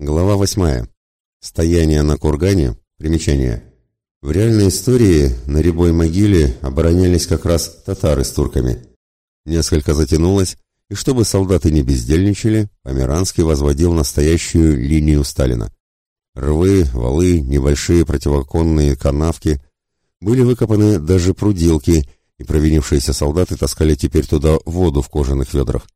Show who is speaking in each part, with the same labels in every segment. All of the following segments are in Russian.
Speaker 1: Глава 8. Стояние на кургане. Примечание. В реальной истории на Рябой могиле оборонялись как раз татары с турками. Несколько затянулось, и чтобы солдаты не бездельничали, Померанский возводил настоящую линию Сталина. Рвы, валы, небольшие противоконные канавки. Были выкопаны даже прудилки, и провинившиеся солдаты таскали теперь туда воду в кожаных ведрах.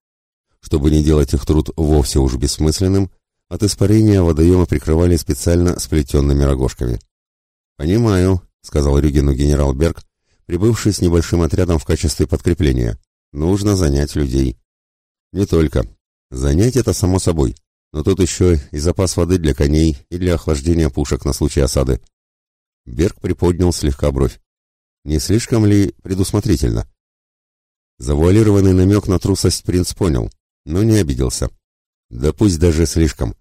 Speaker 1: Чтобы не делать их труд вовсе уж бессмысленным, от испарения водоемы прикрывали специально сплетенными рогожками. «Понимаю», — сказал Рюгину генерал Берг, прибывший с небольшим отрядом в качестве подкрепления. «Нужно занять людей». «Не только. Занять это само собой. Но тут еще и запас воды для коней и для охлаждения пушек на случай осады». Берг приподнял слегка бровь. «Не слишком ли предусмотрительно?» Завуалированный намек на трусость принц понял, но не обиделся. Да пусть даже слишком.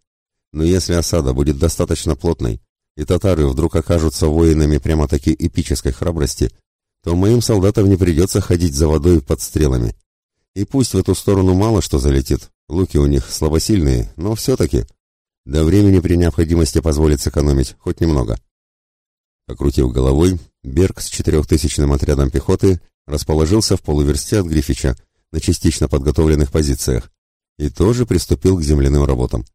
Speaker 1: Но если осада будет достаточно плотной, и татары вдруг окажутся воинами прямо-таки эпической храбрости, то моим солдатам не придется ходить за водой под стрелами. И пусть в эту сторону мало что залетит, луки у них слабосильные, но все-таки до времени при необходимости позволит сэкономить хоть немного. Покрутив головой, Берг с четырехтысячным отрядом пехоты расположился в полуверсте от Грифича на частично подготовленных позициях, и тоже приступил к земляным работам.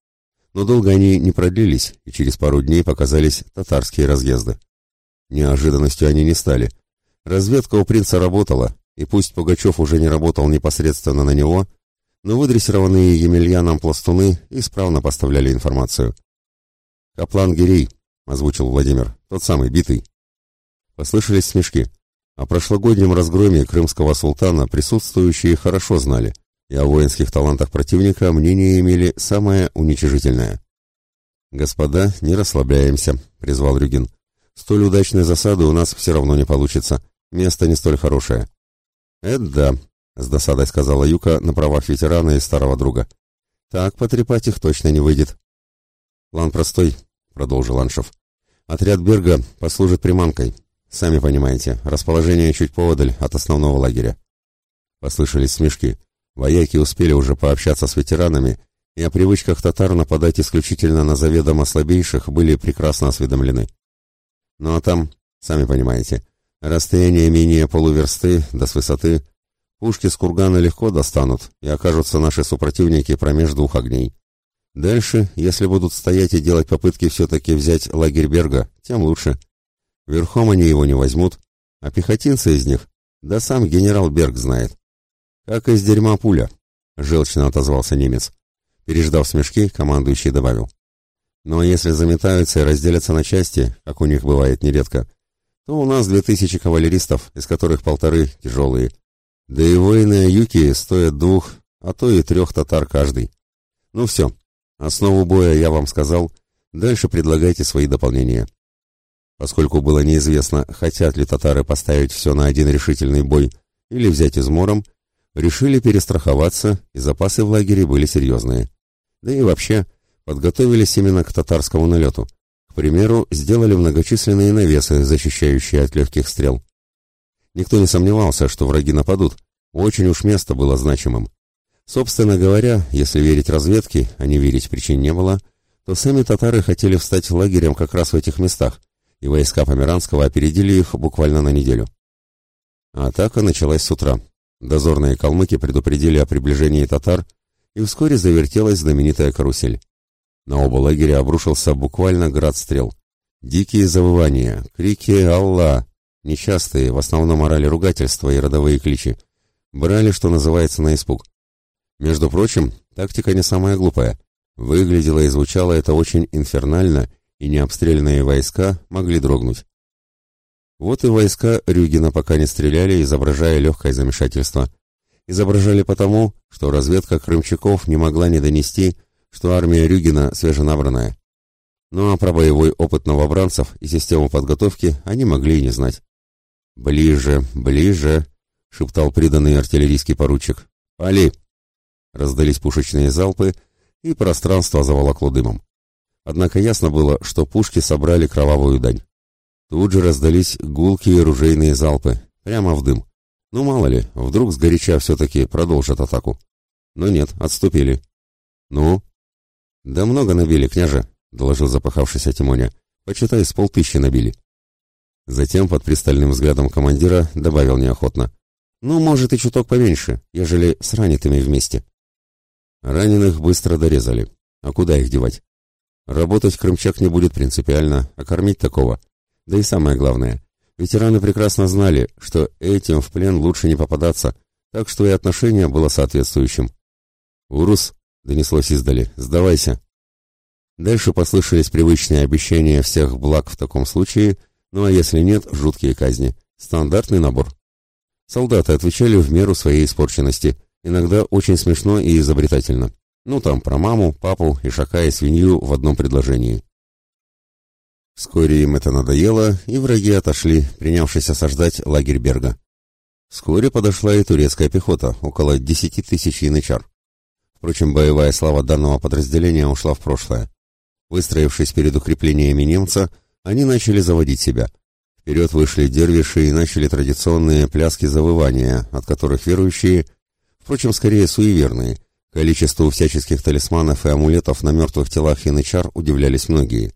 Speaker 1: Но долго они не продлились, и через пару дней показались татарские разъезды. Неожиданностью они не стали. Разведка у принца работала, и пусть Пугачев уже не работал непосредственно на него, но выдрессированные Емельяном пластуны исправно поставляли информацию. «Каплан Гирей», — озвучил Владимир, — «тот самый, битый». Послышались смешки. О прошлогоднем разгроме крымского султана присутствующие хорошо знали и о воинских талантах противника мнение имели самое уничижительное. «Господа, не расслабляемся», — призвал Рюгин. «Столь удачной засады у нас все равно не получится. Место не столь хорошее». «Это да», — с досадой сказала Юка на правах ветерана и старого друга. «Так потрепать их точно не выйдет». «План простой», — продолжил Аншев. «Отряд Берга послужит приманкой. Сами понимаете, расположение чуть поодаль от основного лагеря». Послышались смешки. Вояки успели уже пообщаться с ветеранами, и о привычках татар нападать исключительно на заведомо слабейших были прекрасно осведомлены. Ну а там, сами понимаете, расстояние менее полуверсты до с высоты, пушки с кургана легко достанут, и окажутся наши супротивники промеж двух огней. Дальше, если будут стоять и делать попытки все-таки взять лагерь Берга, тем лучше. Верхом они его не возьмут, а пехотинцы из них, да сам генерал Берг знает. «Как из дерьма пуля», — желчно отозвался немец. Переждав смешки, командующий добавил. «Но если заметаются и разделятся на части, как у них бывает нередко, то у нас две тысячи кавалеристов, из которых полторы тяжелые. Да и воины Юки стоят двух, а то и трех татар каждый. Ну все, основу боя я вам сказал, дальше предлагайте свои дополнения». Поскольку было неизвестно, хотят ли татары поставить все на один решительный бой или взять измором, решили перестраховаться, и запасы в лагере были серьезные. Да и вообще, подготовились именно к татарскому налету. К примеру, сделали многочисленные навесы, защищающие от легких стрел. Никто не сомневался, что враги нападут. Очень уж место было значимым. Собственно говоря, если верить разведке, а не верить причин не было, то сами татары хотели встать лагерем как раз в этих местах, и войска Померанского опередили их буквально на неделю. Атака началась с утра. Дозорные калмыки предупредили о приближении татар, и вскоре завертелась знаменитая карусель. На оба лагеря обрушился буквально град стрел. Дикие завывания, крики «Алла!», нечастые, в основном орали ругательства и родовые кличи. Брали, что называется, на испуг. Между прочим, тактика не самая глупая. Выглядело и звучало это очень инфернально, и необстрельные войска могли дрогнуть. Вот и войска Рюгина пока не стреляли, изображая легкое замешательство. Изображали потому, что разведка крымчаков не могла не донести, что армия Рюгина свеженабранная. Ну а про боевой опыт новобранцев и систему подготовки они могли и не знать. «Ближе, ближе!» — шептал приданный артиллерийский поручик. «Пали!» Раздались пушечные залпы, и пространство заволокло дымом. Однако ясно было, что пушки собрали кровавую дань. Тут же раздались гулкие ружейные залпы, прямо в дым. Ну, мало ли, вдруг сгоряча все-таки продолжат атаку. Но нет, отступили. Ну? Да много набили, княже, доложил запахавшийся Тимоня. Почитай, с полтыщи набили. Затем под пристальным взглядом командира добавил неохотно. Ну, может, и чуток поменьше, ежели с ранитыми вместе. Раненых быстро дорезали. А куда их девать? Работать Крымчак не будет принципиально, а кормить такого. Да и самое главное, ветераны прекрасно знали, что этим в плен лучше не попадаться, так что и отношение было соответствующим. «Урус», — донеслось издали, — «сдавайся». Дальше послышались привычные обещания всех благ в таком случае, ну а если нет, жуткие казни. Стандартный набор. Солдаты отвечали в меру своей испорченности, иногда очень смешно и изобретательно. Ну там про маму, папу, ишака и свинью в одном предложении. Вскоре им это надоело, и враги отошли, принявшись осаждать лагерь Берга. Вскоре подошла и турецкая пехота, около десяти тысяч янычар. Впрочем, боевая слава данного подразделения ушла в прошлое. Выстроившись перед укреплениями немца, они начали заводить себя. Вперед вышли дервиши и начали традиционные пляски завывания, от которых верующие, впрочем, скорее суеверные, количеству всяческих талисманов и амулетов на мертвых телах янычар удивлялись многие.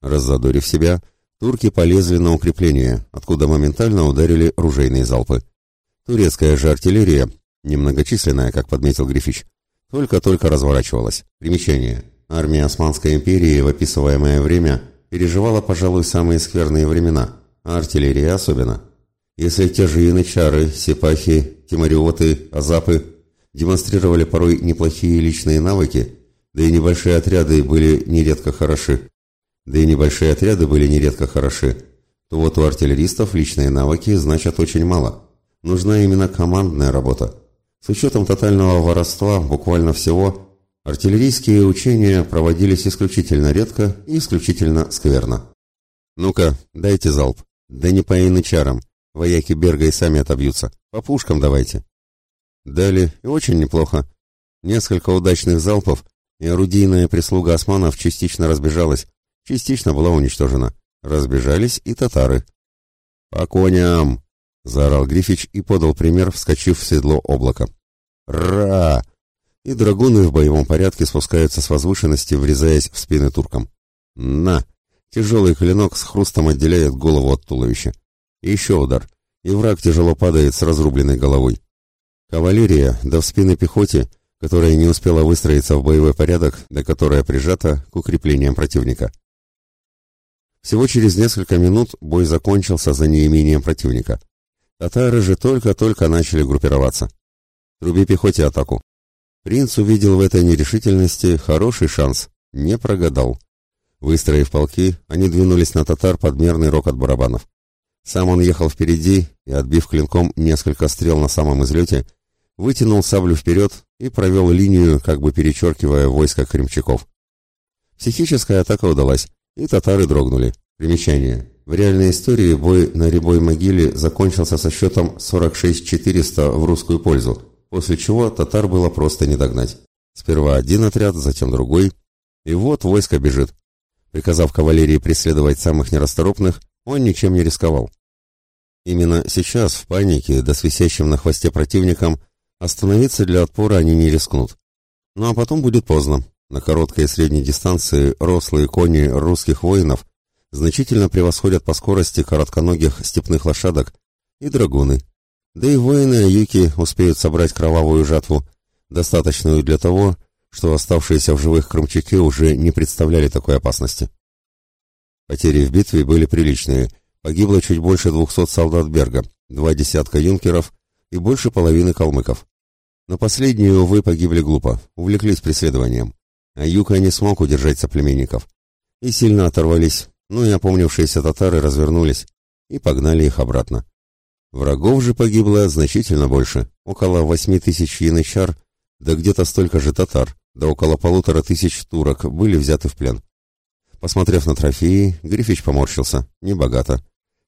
Speaker 1: Раззадорив себя, турки полезли на укрепление, откуда моментально ударили ружейные залпы. Турецкая же артиллерия, немногочисленная, как подметил Грифич, только-только разворачивалась. Примечание. Армия Османской империи в описываемое время переживала, пожалуй, самые скверные времена, а артиллерия особенно. Если те же янычары, сепахи, тимариоты, азапы демонстрировали порой неплохие личные навыки, да и небольшие отряды были нередко хороши, да и небольшие отряды были нередко хороши, то вот у артиллеристов личные навыки значат очень мало. Нужна именно командная работа. С учетом тотального воровства буквально всего, артиллерийские учения проводились исключительно редко и исключительно скверно. «Ну-ка, дайте залп. Да не по янычарам. Вояки Берга и сами отобьются. По пушкам давайте». Дали, и очень неплохо. Несколько удачных залпов, и орудийная прислуга османов частично разбежалась, частично была уничтожена. Разбежались и татары. «По коням!» — заорал Грифич и подал пример, вскочив в седло облака. «Ра!» И драгуны в боевом порядке спускаются с возвышенности, врезаясь в спины туркам. «На!» Тяжелый клинок с хрустом отделяет голову от туловища. Еще удар, и враг тяжело падает с разрубленной головой. Кавалерия, да в спины пехоте, которая не успела выстроиться в боевой порядок, да которая прижата к укреплениям противника. Всего через несколько минут бой закончился за неимением противника. Татары же только-только начали группироваться. Труби пехоте атаку. Принц увидел в этой нерешительности хороший шанс, не прогадал. Выстроив полки, они двинулись на татар под мерный рокот барабанов. Сам он ехал впереди и, отбив клинком несколько стрел на самом излете, вытянул саблю вперед и провел линию, как бы перечеркивая войско кремчаков. Психическая атака удалась, и татары дрогнули. Примечание. В реальной истории бой на Рябой могиле закончился со счетом 46-400 в русскую пользу, после чего татар было просто не догнать. Сперва один отряд, затем другой, и вот войско бежит. Приказав кавалерии преследовать самых нерасторопных, он ничем не рисковал. Именно сейчас, в панике, да с на хвосте противником, Остановиться для отпора они не рискнут. Ну а потом будет поздно. На короткой и средней дистанции рослые кони русских воинов значительно превосходят по скорости коротконогих степных лошадок и драгуны. Да и воины Аюки успеют собрать кровавую жатву, достаточную для того, что оставшиеся в живых крымчаки уже не представляли такой опасности. Потери в битве были приличные. Погибло чуть больше двухсот солдат Берга, два десятка юнкеров и больше половины калмыков. Но последние, увы, погибли глупо, увлеклись преследованием. А Юка не смог удержать соплеменников. И сильно оторвались, ну и опомнившиеся татары развернулись и погнали их обратно. Врагов же погибло значительно больше, около восьми тысяч янычар, да где-то столько же татар, да около полутора тысяч турок были взяты в плен. Посмотрев на трофеи, Грифич поморщился, небогато.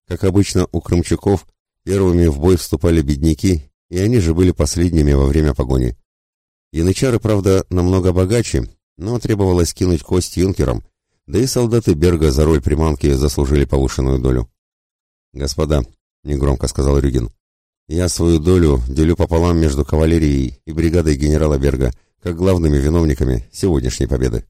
Speaker 1: Как обычно у крымчаков, Первыми в бой вступали бедняки, и они же были последними во время погони. Янычары, правда, намного богаче, но требовалось кинуть кость юнкерам, да и солдаты Берга за роль приманки заслужили повышенную долю. «Господа», — негромко сказал Рюгин, — Я свою долю делю пополам между кавалерией и бригадой генерала Берга, как главными виновниками сегодняшней победы.